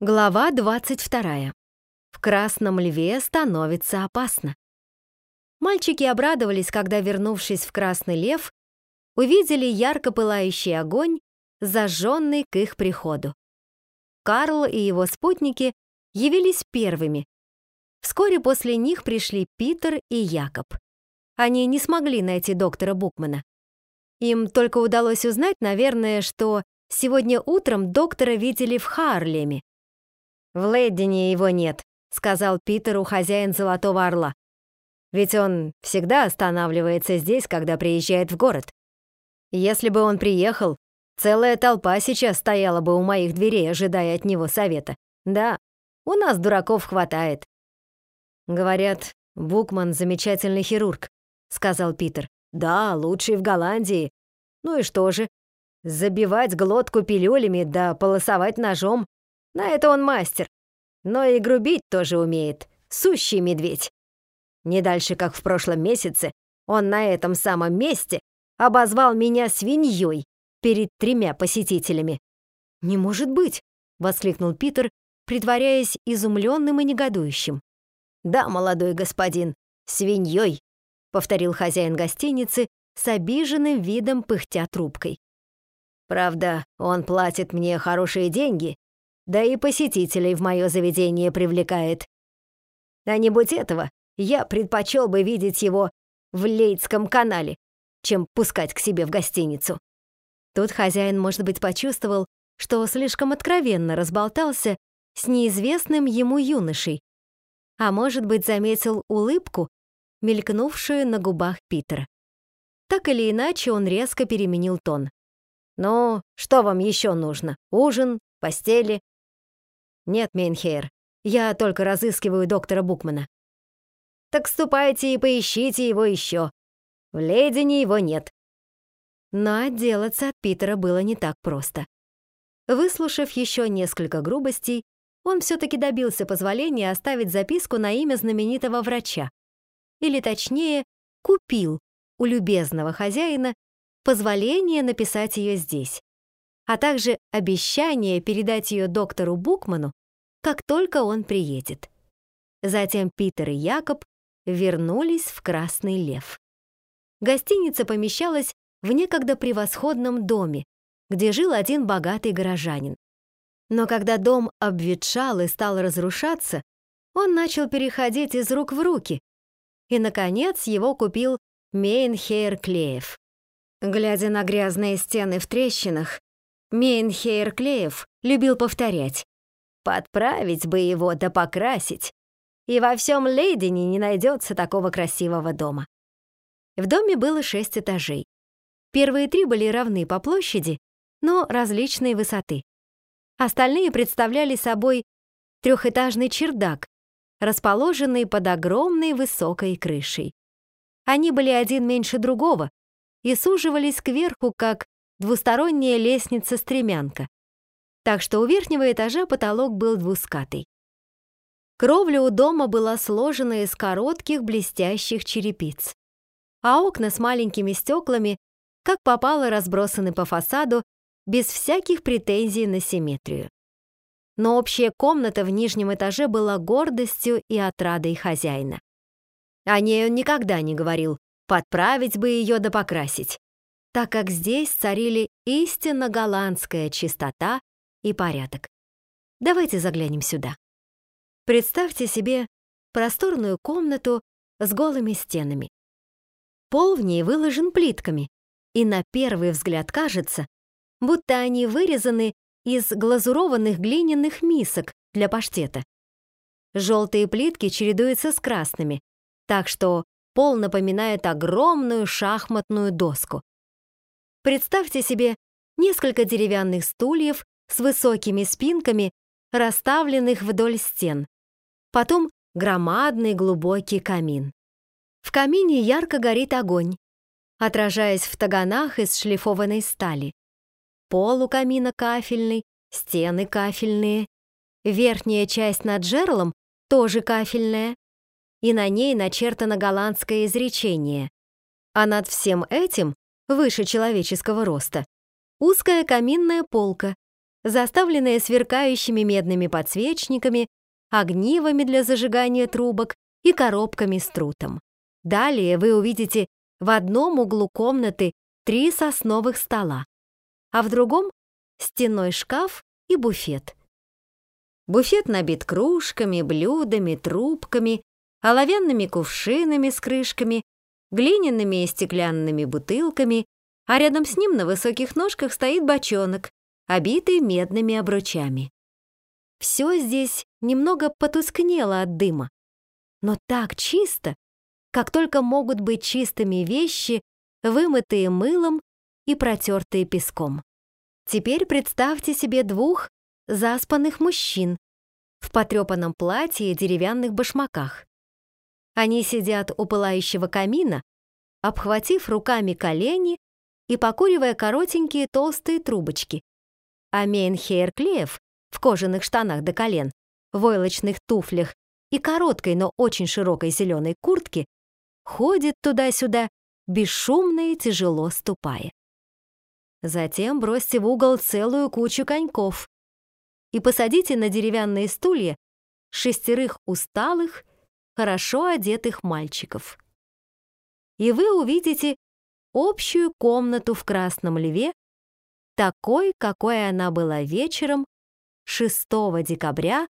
Глава 22. В Красном Льве становится опасно. Мальчики обрадовались, когда, вернувшись в Красный Лев, увидели ярко пылающий огонь, зажженный к их приходу. Карл и его спутники явились первыми. Вскоре после них пришли Питер и Якоб. Они не смогли найти доктора Букмана. Им только удалось узнать, наверное, что сегодня утром доктора видели в Харлеме, «В Лэддине его нет», — сказал Питеру хозяин Золотого Орла. «Ведь он всегда останавливается здесь, когда приезжает в город. Если бы он приехал, целая толпа сейчас стояла бы у моих дверей, ожидая от него совета. Да, у нас дураков хватает». «Говорят, Букман замечательный хирург», — сказал Питер. «Да, лучший в Голландии. Ну и что же? Забивать глотку пилюлями да полосовать ножом на это он мастер. Но и грубить тоже умеет. Сущий медведь. Не дальше, как в прошлом месяце, он на этом самом месте обозвал меня свиньей перед тремя посетителями. «Не может быть!» — воскликнул Питер, притворяясь изумленным и негодующим. «Да, молодой господин, свиньей», — повторил хозяин гостиницы с обиженным видом пыхтя трубкой. «Правда, он платит мне хорошие деньги, да и посетителей в мое заведение привлекает. А не будь этого, я предпочел бы видеть его в Лейдском канале, чем пускать к себе в гостиницу. Тут хозяин, может быть, почувствовал, что слишком откровенно разболтался с неизвестным ему юношей, а может быть, заметил улыбку, мелькнувшую на губах Питера. Так или иначе, он резко переменил тон. «Ну, что вам еще нужно? Ужин? Постели? «Нет, Мейнхейр, я только разыскиваю доктора Букмана». «Так ступайте и поищите его еще. В Лейдене его нет». Но отделаться от Питера было не так просто. Выслушав еще несколько грубостей, он все-таки добился позволения оставить записку на имя знаменитого врача. Или точнее, купил у любезного хозяина позволение написать ее здесь, а также обещание передать ее доктору Букману как только он приедет. Затем Питер и Якоб вернулись в Красный Лев. Гостиница помещалась в некогда превосходном доме, где жил один богатый горожанин. Но когда дом обветшал и стал разрушаться, он начал переходить из рук в руки, и, наконец, его купил Мейнхейр Клеев. Глядя на грязные стены в трещинах, Мейнхейр Клеев любил повторять Подправить бы его да покрасить. И во всем Лейдене не найдется такого красивого дома. В доме было шесть этажей. Первые три были равны по площади, но различной высоты. Остальные представляли собой трехэтажный чердак, расположенный под огромной высокой крышей. Они были один меньше другого и суживались кверху, как двусторонняя лестница-стремянка так что у верхнего этажа потолок был двускатый. Кровля у дома была сложена из коротких блестящих черепиц, а окна с маленькими стеклами, как попало, разбросаны по фасаду без всяких претензий на симметрию. Но общая комната в нижнем этаже была гордостью и отрадой хозяина. О ней он никогда не говорил, подправить бы ее да покрасить, так как здесь царили истинно голландская чистота и порядок. Давайте заглянем сюда. Представьте себе просторную комнату с голыми стенами. Пол в ней выложен плитками, и на первый взгляд кажется, будто они вырезаны из глазурованных глиняных мисок для паштета. Желтые плитки чередуются с красными, так что пол напоминает огромную шахматную доску. Представьте себе несколько деревянных стульев с высокими спинками, расставленных вдоль стен. Потом громадный глубокий камин. В камине ярко горит огонь, отражаясь в таганах из шлифованной стали. Пол у камина кафельный, стены кафельные. Верхняя часть над жерлом тоже кафельная, и на ней начертано голландское изречение. А над всем этим, выше человеческого роста, узкая каминная полка, заставленная сверкающими медными подсвечниками, огнивами для зажигания трубок и коробками с трутом. Далее вы увидите в одном углу комнаты три сосновых стола, а в другом — стенной шкаф и буфет. Буфет набит кружками, блюдами, трубками, оловянными кувшинами с крышками, глиняными и стеклянными бутылками, а рядом с ним на высоких ножках стоит бочонок, обитый медными обручами. Все здесь немного потускнело от дыма, но так чисто, как только могут быть чистыми вещи, вымытые мылом и протертые песком. Теперь представьте себе двух заспанных мужчин в потрепанном платье и деревянных башмаках. Они сидят у пылающего камина, обхватив руками колени и покуривая коротенькие толстые трубочки. А Мейнхейр Клеев в кожаных штанах до колен, войлочных туфлях и короткой, но очень широкой зеленой куртке ходит туда-сюда, бесшумно и тяжело ступая. Затем бросьте в угол целую кучу коньков и посадите на деревянные стулья шестерых усталых, хорошо одетых мальчиков. И вы увидите общую комнату в Красном Льве, такой, какой она была вечером 6 декабря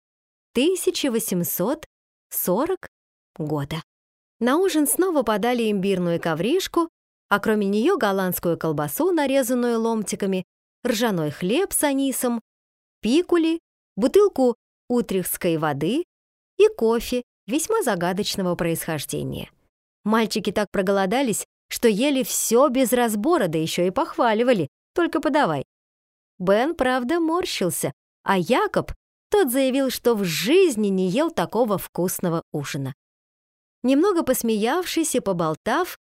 1840 года. На ужин снова подали имбирную ковришку, а кроме нее голландскую колбасу, нарезанную ломтиками, ржаной хлеб с анисом, пикули, бутылку утрехской воды и кофе весьма загадочного происхождения. Мальчики так проголодались, что ели все без разбора, да еще и похваливали, только подавай. Бен, правда, морщился, а Якоб, тот заявил, что в жизни не ел такого вкусного ужина. Немного посмеявшись и поболтав,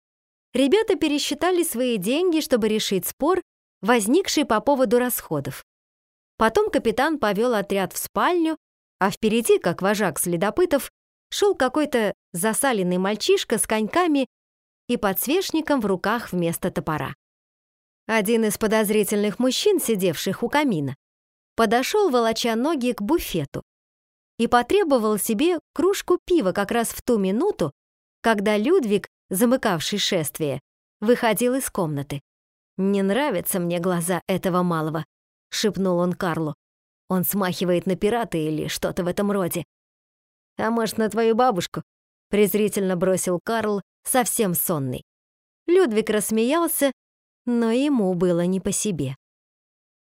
ребята пересчитали свои деньги, чтобы решить спор, возникший по поводу расходов. Потом капитан повел отряд в спальню, а впереди, как вожак следопытов, шел какой-то засаленный мальчишка с коньками и подсвечником в руках вместо топора. Один из подозрительных мужчин, сидевших у камина, подошел, волоча ноги к буфету и потребовал себе кружку пива как раз в ту минуту, когда Людвиг, замыкавший шествие, выходил из комнаты. «Не нравятся мне глаза этого малого», — шепнул он Карлу. «Он смахивает на пирата или что-то в этом роде». «А может, на твою бабушку?» — презрительно бросил Карл, совсем сонный. Людвиг рассмеялся, но ему было не по себе.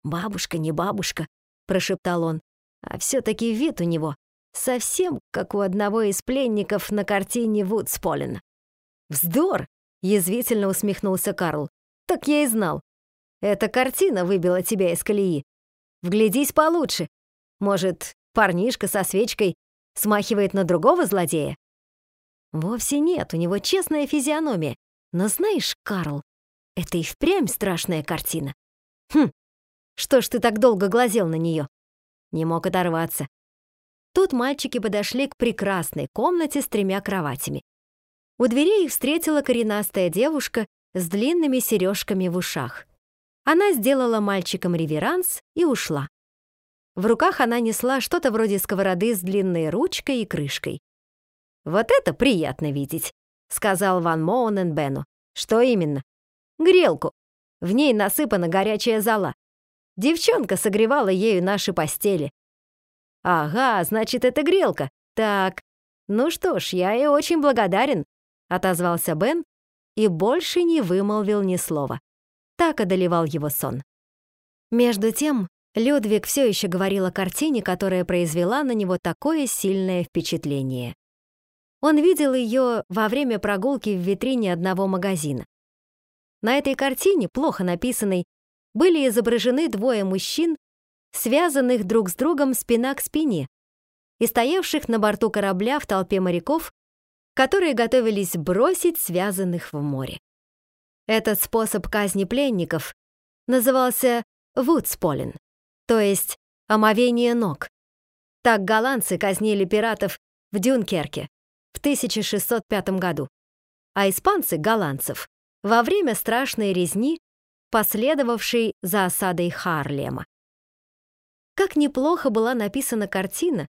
«Бабушка не бабушка», — прошептал он, «а все-таки вид у него совсем как у одного из пленников на картине Вудсполен. «Вздор!» — язвительно усмехнулся Карл. «Так я и знал. Эта картина выбила тебя из колеи. Вглядись получше. Может, парнишка со свечкой смахивает на другого злодея?» «Вовсе нет, у него честная физиономия. Но знаешь, Карл, это и впрямь страшная картина. Хм, что ж ты так долго глазел на нее?» Не мог оторваться. Тут мальчики подошли к прекрасной комнате с тремя кроватями. У дверей их встретила коренастая девушка с длинными сережками в ушах. Она сделала мальчикам реверанс и ушла. В руках она несла что-то вроде сковороды с длинной ручкой и крышкой. «Вот это приятно видеть», — сказал Ван Моунен Бену. «Что именно?» «Грелку. В ней насыпана горячая зола. Девчонка согревала ею наши постели. «Ага, значит, это грелка. Так, ну что ж, я и очень благодарен», — отозвался Бен и больше не вымолвил ни слова. Так одолевал его сон. Между тем, Людвиг все еще говорил о картине, которая произвела на него такое сильное впечатление. Он видел ее во время прогулки в витрине одного магазина. На этой картине, плохо написанной, были изображены двое мужчин связанных друг с другом спина к спине, и стоявших на борту корабля в толпе моряков, которые готовились бросить связанных в море. Этот способ казни пленников назывался вудсполен, то есть омовение ног. Так голландцы казнили пиратов в Дюнкерке в 1605 году, а испанцы — голландцев во время страшной резни, последовавшей за осадой Харлема. Как неплохо была написана картина,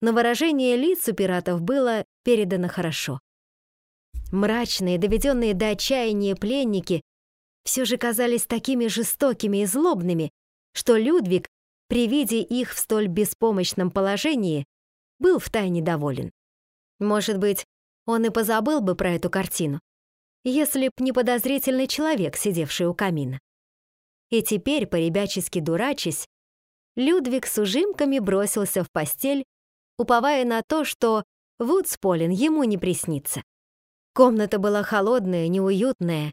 но выражение лиц у пиратов было передано хорошо. Мрачные, доведенные до отчаяния пленники все же казались такими жестокими и злобными, что Людвиг, при виде их в столь беспомощном положении, был втайне доволен. Может быть, он и позабыл бы про эту картину, если б не подозрительный человек, сидевший у камина. И теперь, поребячески дурачась, Людвиг с ужимками бросился в постель, уповая на то, что Вудсполин ему не приснится. Комната была холодная, неуютная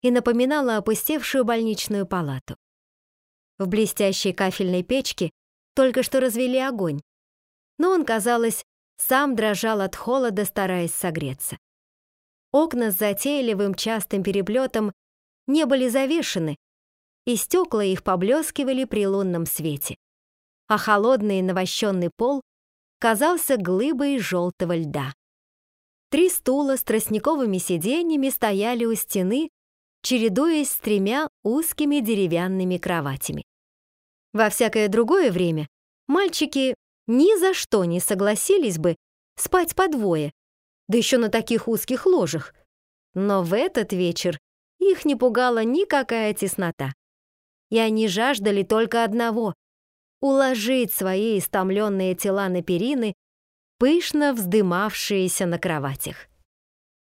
и напоминала опустевшую больничную палату. В блестящей кафельной печке только что развели огонь, но он, казалось, сам дрожал от холода, стараясь согреться. Окна с затейливым частым переплетом не были завешены, и стекла их поблескивали при лунном свете, а холодный навощенный пол казался глыбой желтого льда. Три стула с тростниковыми сиденьями стояли у стены, чередуясь с тремя узкими деревянными кроватями. Во всякое другое время мальчики ни за что не согласились бы спать по двое, да еще на таких узких ложах. Но в этот вечер их не пугала никакая теснота. И они жаждали только одного — уложить свои истомленные тела на перины, пышно вздымавшиеся на кроватях.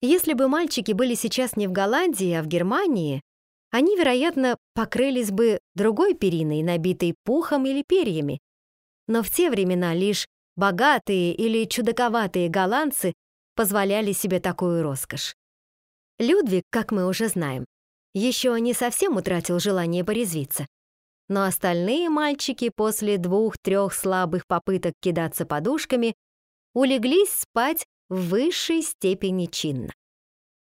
Если бы мальчики были сейчас не в Голландии, а в Германии, они, вероятно, покрылись бы другой периной, набитой пухом или перьями, но в те времена лишь богатые или чудаковатые голландцы позволяли себе такую роскошь. Людвиг, как мы уже знаем, еще не совсем утратил желание порезвиться. Но остальные мальчики после двух-трех слабых попыток кидаться подушками улеглись спать в высшей степени чинно.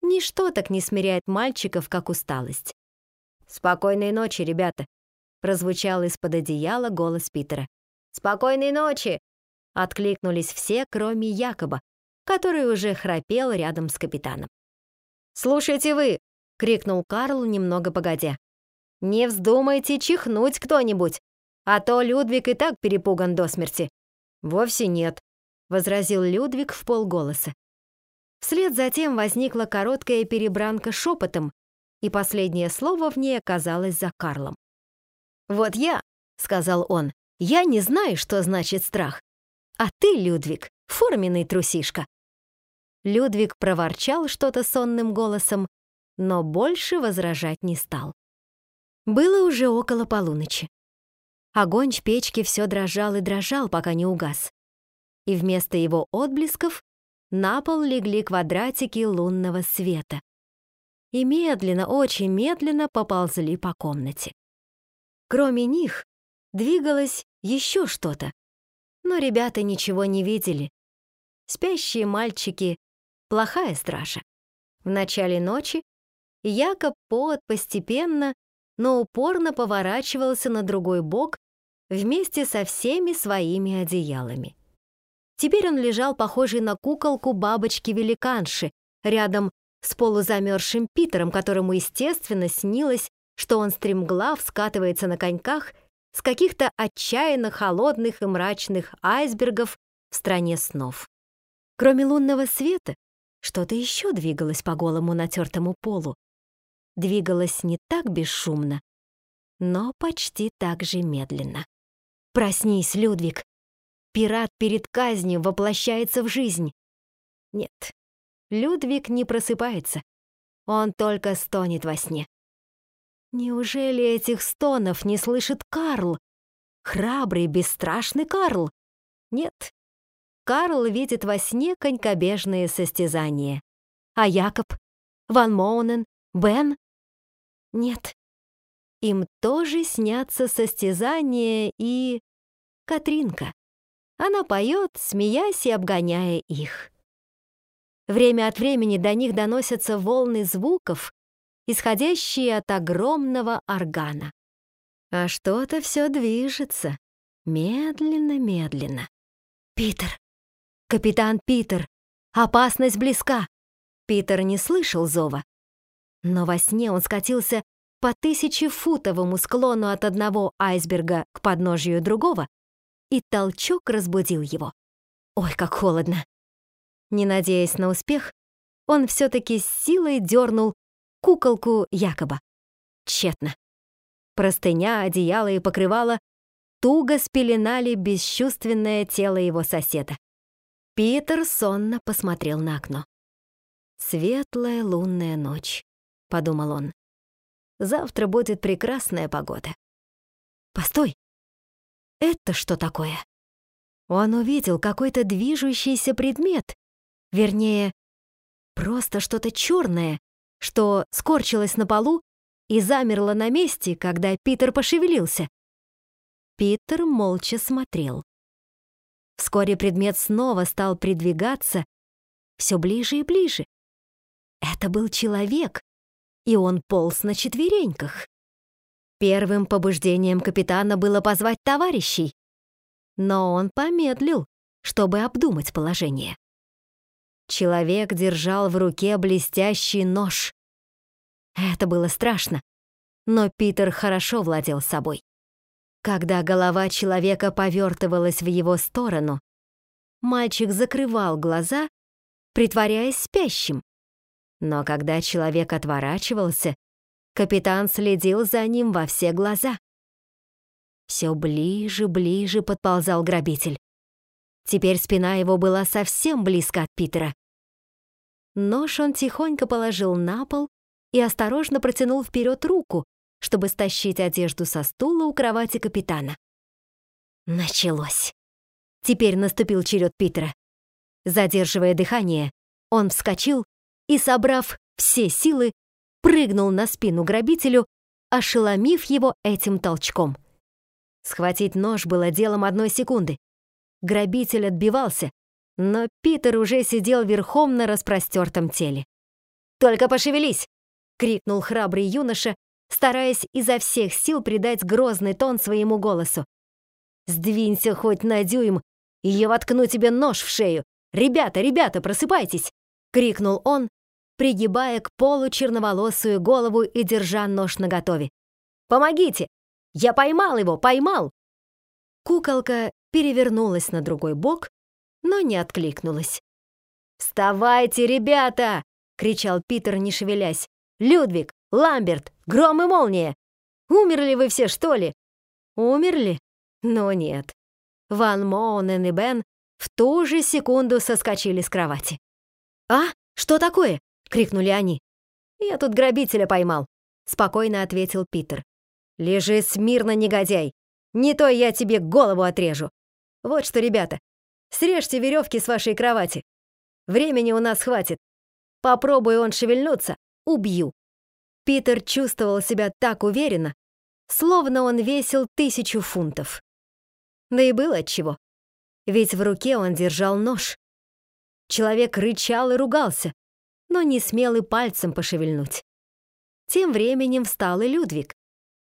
Ничто так не смиряет мальчиков, как усталость. «Спокойной ночи, ребята!» прозвучал из-под одеяла голос Питера. «Спокойной ночи!» — откликнулись все, кроме Якоба, который уже храпел рядом с капитаном. «Слушайте вы!» — крикнул Карл немного погодя. «Не вздумайте чихнуть кто-нибудь, а то Людвиг и так перепуган до смерти». «Вовсе нет», — возразил Людвиг в полголоса. Вслед за тем возникла короткая перебранка шепотом, и последнее слово в ней оказалось за Карлом. «Вот я», — сказал он, я не знаю, что значит страх. А ты, Людвиг, форменный трусишка. Людвиг проворчал что-то сонным голосом, но больше возражать не стал. Было уже около полуночи. Огонь в печке все дрожал и дрожал, пока не угас. И вместо его отблесков на пол легли квадратики лунного света. И медленно, очень медленно поползли по комнате. Кроме них двигалась еще что-то. Но ребята ничего не видели. Спящие мальчики — плохая стража. В начале ночи Якоб Пот постепенно, но упорно поворачивался на другой бок вместе со всеми своими одеялами. Теперь он лежал похожий на куколку бабочки-великанши рядом с полузамерзшим Питером, которому, естественно, снилось, что он стремглав скатывается на коньках с каких-то отчаянно холодных и мрачных айсбергов в стране снов. Кроме лунного света, что-то еще двигалось по голому натертому полу. Двигалось не так бесшумно, но почти так же медленно. «Проснись, Людвиг! Пират перед казнью воплощается в жизнь!» Нет, Людвиг не просыпается. Он только стонет во сне. Неужели этих стонов не слышит Карл? Храбрый, бесстрашный Карл? Нет. Карл видит во сне конькобежные состязания. А Якоб? Ван Моунен? Бен? Нет. Им тоже снятся состязания и... Катринка. Она поет, смеясь и обгоняя их. Время от времени до них доносятся волны звуков, исходящие от огромного органа. А что-то все движется. Медленно-медленно. «Питер! Капитан Питер! Опасность близка!» Питер не слышал зова. Но во сне он скатился по тысячефутовому склону от одного айсберга к подножию другого, и толчок разбудил его. Ой, как холодно! Не надеясь на успех, он все-таки с силой дернул куколку Якоба. Тщетно. Простыня, одеяло и покрывало туго спеленали бесчувственное тело его соседа. Питер сонно посмотрел на окно. «Светлая лунная ночь», — подумал он. «Завтра будет прекрасная погода». «Постой! Это что такое?» Он увидел какой-то движущийся предмет, вернее, просто что-то черное, что скорчилось на полу и замерло на месте, когда Питер пошевелился. Питер молча смотрел. Вскоре предмет снова стал придвигаться все ближе и ближе. Это был человек, и он полз на четвереньках. Первым побуждением капитана было позвать товарищей, но он помедлил, чтобы обдумать положение. Человек держал в руке блестящий нож. Это было страшно, но Питер хорошо владел собой. Когда голова человека повертывалась в его сторону, мальчик закрывал глаза, притворяясь спящим. Но когда человек отворачивался, капитан следил за ним во все глаза. Все ближе, ближе подползал грабитель. Теперь спина его была совсем близко от Питера. Нож он тихонько положил на пол и осторожно протянул вперед руку, чтобы стащить одежду со стула у кровати капитана. Началось. Теперь наступил черед Питера. Задерживая дыхание, он вскочил и, собрав все силы, прыгнул на спину грабителю, ошеломив его этим толчком. Схватить нож было делом одной секунды. Грабитель отбивался, но Питер уже сидел верхом на распростертом теле. «Только пошевелись!» — крикнул храбрый юноша, стараясь изо всех сил придать грозный тон своему голосу. «Сдвинься хоть на дюйм, и я воткну тебе нож в шею! Ребята, ребята, просыпайтесь!» — крикнул он, пригибая к полу черноволосую голову и держа нож наготове. «Помогите! Я поймал его, поймал!» Куколка перевернулась на другой бок, но не откликнулась. «Вставайте, ребята!» — кричал Питер, не шевелясь. «Людвиг, Ламберт, гром и молния! Умерли вы все, что ли?» «Умерли? Но нет». Ван Моунен и Бен в ту же секунду соскочили с кровати. «А? Что такое?» — крикнули они. «Я тут грабителя поймал», — спокойно ответил Питер. «Лежи смирно, негодяй! Не то я тебе голову отрежу! Вот что, ребята, срежьте веревки с вашей кровати. Времени у нас хватит. Попробуй он шевельнуться, убью!» Питер чувствовал себя так уверенно, словно он весил тысячу фунтов. Да и было отчего. Ведь в руке он держал нож. Человек рычал и ругался, но не смел и пальцем пошевельнуть. Тем временем встал и Людвиг.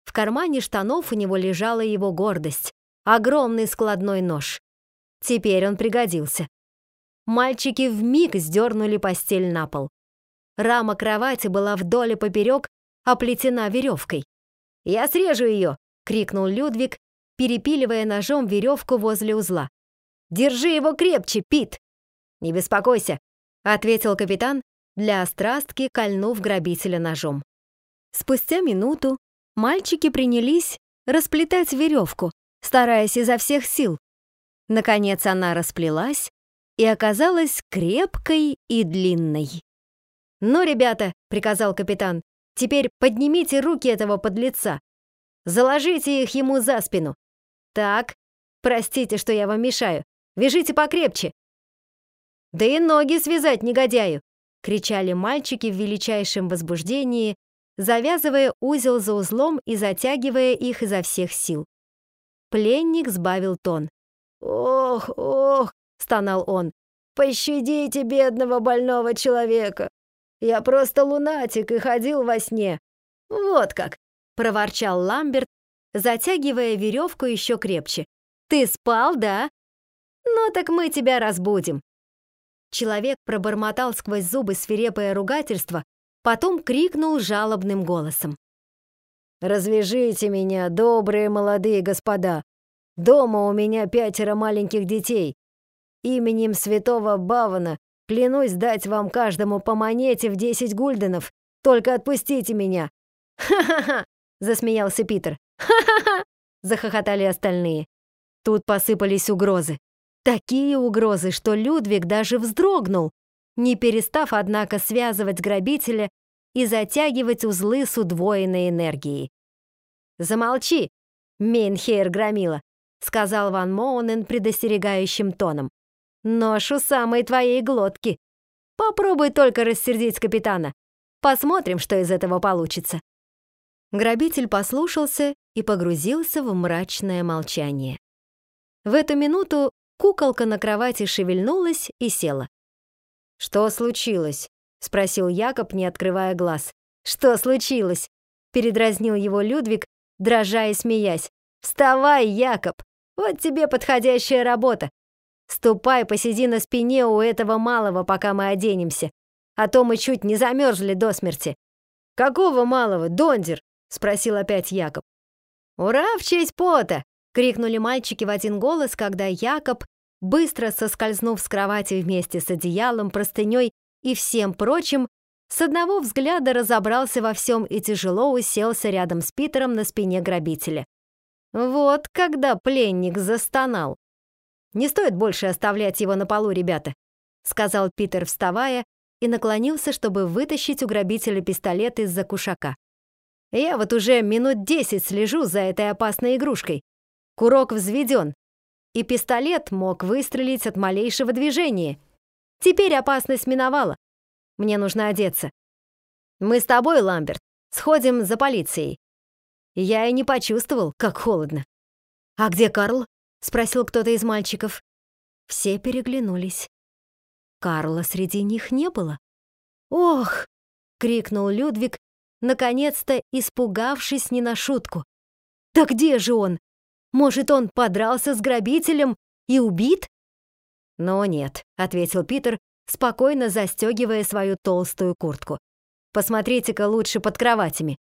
В кармане штанов у него лежала его гордость — огромный складной нож. Теперь он пригодился. Мальчики вмиг сдернули постель на пол. Рама кровати была вдоль и поперек оплетена веревкой. «Я срежу ее!» — крикнул Людвиг, перепиливая ножом веревку возле узла. «Держи его крепче, Пит!» «Не беспокойся», — ответил капитан, для острастки кольнув грабителя ножом. Спустя минуту мальчики принялись расплетать веревку, стараясь изо всех сил. Наконец она расплелась и оказалась крепкой и длинной. «Ну, ребята», — приказал капитан, — «теперь поднимите руки этого подлеца. Заложите их ему за спину. Так, простите, что я вам мешаю. Вяжите покрепче». «Да и ноги связать негодяю!» — кричали мальчики в величайшем возбуждении, завязывая узел за узлом и затягивая их изо всех сил. Пленник сбавил тон. «Ох, ох!» — стонал он. «Пощадите бедного больного человека! Я просто лунатик и ходил во сне. Вот как, проворчал Ламберт, затягивая веревку еще крепче. Ты спал, да? Ну так мы тебя разбудим. Человек пробормотал сквозь зубы свирепое ругательство, потом крикнул жалобным голосом. «Развяжите меня, добрые молодые господа. Дома у меня пятеро маленьких детей. Именем святого Бавана клянусь дать вам каждому по монете в десять гульденов. Только отпустите меня!» «Ха-ха-ха!» — засмеялся Питер. «Ха-ха-ха!» — захохотали остальные. Тут посыпались угрозы. Такие угрозы, что Людвиг даже вздрогнул, не перестав, однако, связывать грабителя и затягивать узлы с удвоенной энергией. «Замолчи, Мейнхейр громила», — сказал Ван Моунен предостерегающим тоном. «Нож у самой твоей глотки. Попробуй только рассердить капитана. Посмотрим, что из этого получится». Грабитель послушался и погрузился в мрачное молчание. В эту минуту куколка на кровати шевельнулась и села. «Что случилось?» — спросил Якоб, не открывая глаз. «Что случилось?» — передразнил его Людвиг, дрожа и смеясь. «Вставай, Якоб! Вот тебе подходящая работа. Ступай, посиди на спине у этого малого, пока мы оденемся. А то мы чуть не замерзли до смерти». «Какого малого, Дондер?» — спросил опять Якоб. «Ура в честь пота!» — крикнули мальчики в один голос, когда Якоб, быстро соскользнув с кровати вместе с одеялом, простыней и всем прочим, с одного взгляда разобрался во всем и тяжело уселся рядом с Питером на спине грабителя. Вот когда пленник застонал. «Не стоит больше оставлять его на полу, ребята», сказал Питер, вставая, и наклонился, чтобы вытащить у грабителя пистолет из-за кушака. «Я вот уже минут десять слежу за этой опасной игрушкой. Курок взведен, и пистолет мог выстрелить от малейшего движения. Теперь опасность миновала. Мне нужно одеться. Мы с тобой, Ламберт, сходим за полицией. Я и не почувствовал, как холодно. «А где Карл?» — спросил кто-то из мальчиков. Все переглянулись. Карла среди них не было. «Ох!» — крикнул Людвиг, наконец-то испугавшись не на шутку. «Да где же он? Может, он подрался с грабителем и убит?» «Но нет», — ответил Питер, спокойно застегивая свою толстую куртку. «Посмотрите-ка лучше под кроватями».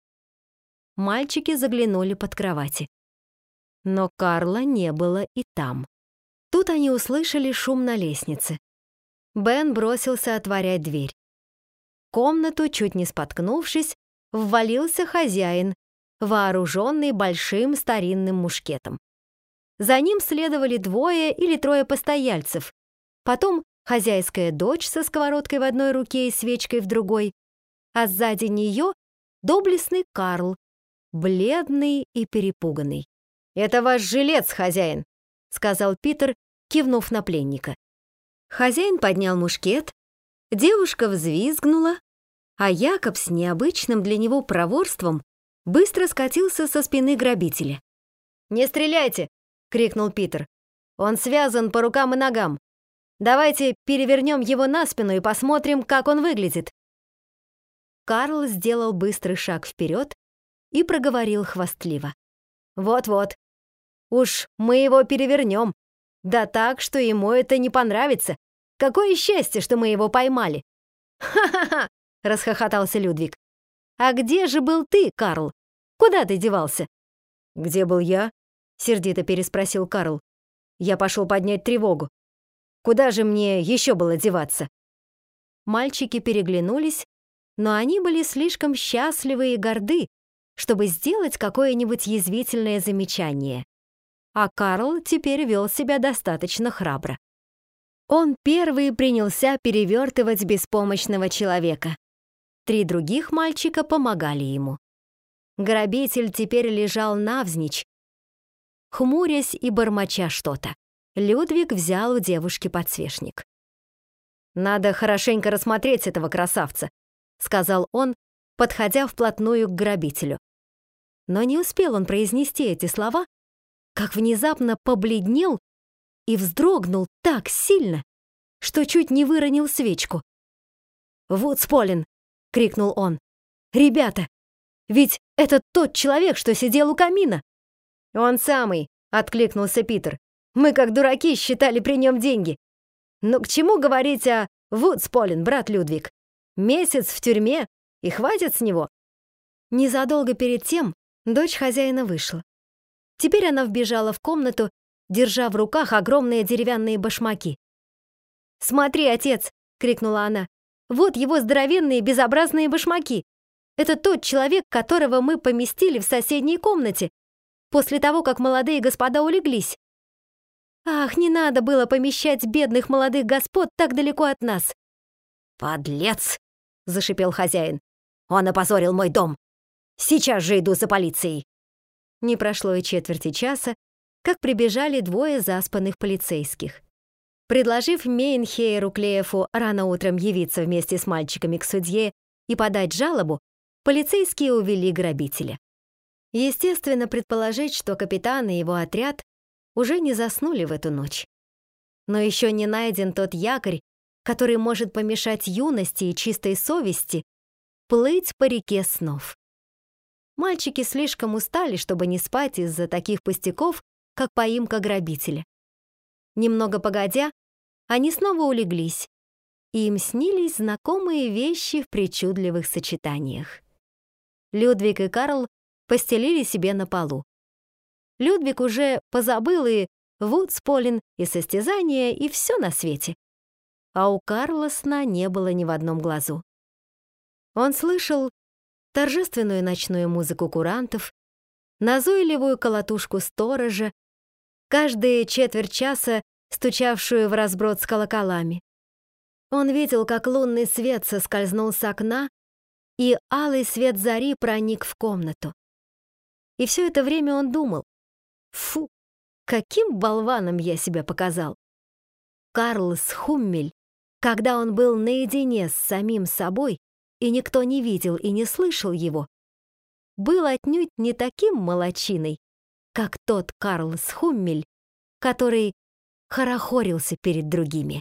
Мальчики заглянули под кровати. Но Карла не было и там. Тут они услышали шум на лестнице. Бен бросился отворять дверь. В комнату, чуть не споткнувшись, ввалился хозяин вооруженный большим старинным мушкетом. За ним следовали двое или трое постояльцев, потом хозяйская дочь со сковородкой в одной руке и свечкой в другой, а сзади нее доблестный Карл, бледный и перепуганный. «Это ваш жилец, хозяин», — сказал Питер, кивнув на пленника. Хозяин поднял мушкет, девушка взвизгнула, а Якоб с необычным для него проворством быстро скатился со спины грабителя. «Не стреляйте!» — крикнул Питер. «Он связан по рукам и ногам. Давайте перевернем его на спину и посмотрим, как он выглядит». Карл сделал быстрый шаг вперед и проговорил хвастливо. «Вот-вот. Уж мы его перевернем. Да так, что ему это не понравится. Какое счастье, что мы его поймали!» «Ха-ха-ха!» — расхохотался Людвиг. «А где же был ты, Карл? Куда ты девался?» «Где был я?» — сердито переспросил Карл. «Я пошел поднять тревогу. Куда же мне еще было деваться?» Мальчики переглянулись, но они были слишком счастливы и горды, чтобы сделать какое-нибудь язвительное замечание. А Карл теперь вел себя достаточно храбро. Он первый принялся перевертывать беспомощного человека. Три других мальчика помогали ему. Грабитель теперь лежал навзничь, хмурясь и бормоча что-то. Людвиг взял у девушки подсвечник. «Надо хорошенько рассмотреть этого красавца», — сказал он, подходя вплотную к грабителю. Но не успел он произнести эти слова, как внезапно побледнел и вздрогнул так сильно, что чуть не выронил свечку. «Вудсполин!» — крикнул он. «Ребята, ведь это тот человек, что сидел у камина!» «Он самый!» — откликнулся Питер. «Мы, как дураки, считали при нем деньги. Но к чему говорить о Вудсполен, брат Людвиг? Месяц в тюрьме, и хватит с него?» Незадолго перед тем Дочь хозяина вышла. Теперь она вбежала в комнату, держа в руках огромные деревянные башмаки. «Смотри, отец!» — крикнула она. «Вот его здоровенные безобразные башмаки! Это тот человек, которого мы поместили в соседней комнате, после того, как молодые господа улеглись. Ах, не надо было помещать бедных молодых господ так далеко от нас!» «Подлец!» — зашипел хозяин. «Он опозорил мой дом! Сейчас же иду за полицией!» Не прошло и четверти часа, как прибежали двое заспанных полицейских. Предложив Мейнхейру Клеефу рано утром явиться вместе с мальчиками к судье и подать жалобу, полицейские увели грабителя. Естественно, предположить, что капитан и его отряд уже не заснули в эту ночь. Но еще не найден тот якорь, который может помешать юности и чистой совести плыть по реке снов. Мальчики слишком устали, чтобы не спать из-за таких пустяков, как поимка грабителя. Немного погодя, они снова улеглись, и им снились знакомые вещи в причудливых сочетаниях. Людвиг и Карл постелили себе на полу. Людвиг уже позабыл и Вудсполин, и состязания, и все на свете. А у Карла сна не было ни в одном глазу. Он слышал торжественную ночную музыку курантов, назойливую колотушку сторожа, каждые четверть часа стучавшую в разброд с колоколами. Он видел, как лунный свет соскользнул с окна, и алый свет зари проник в комнату. И все это время он думал, фу, каким болваном я себя показал. Карлс Хуммель, когда он был наедине с самим собой, и никто не видел и не слышал его, был отнюдь не таким молочиной, как тот Карлс Хуммель, который хорохорился перед другими.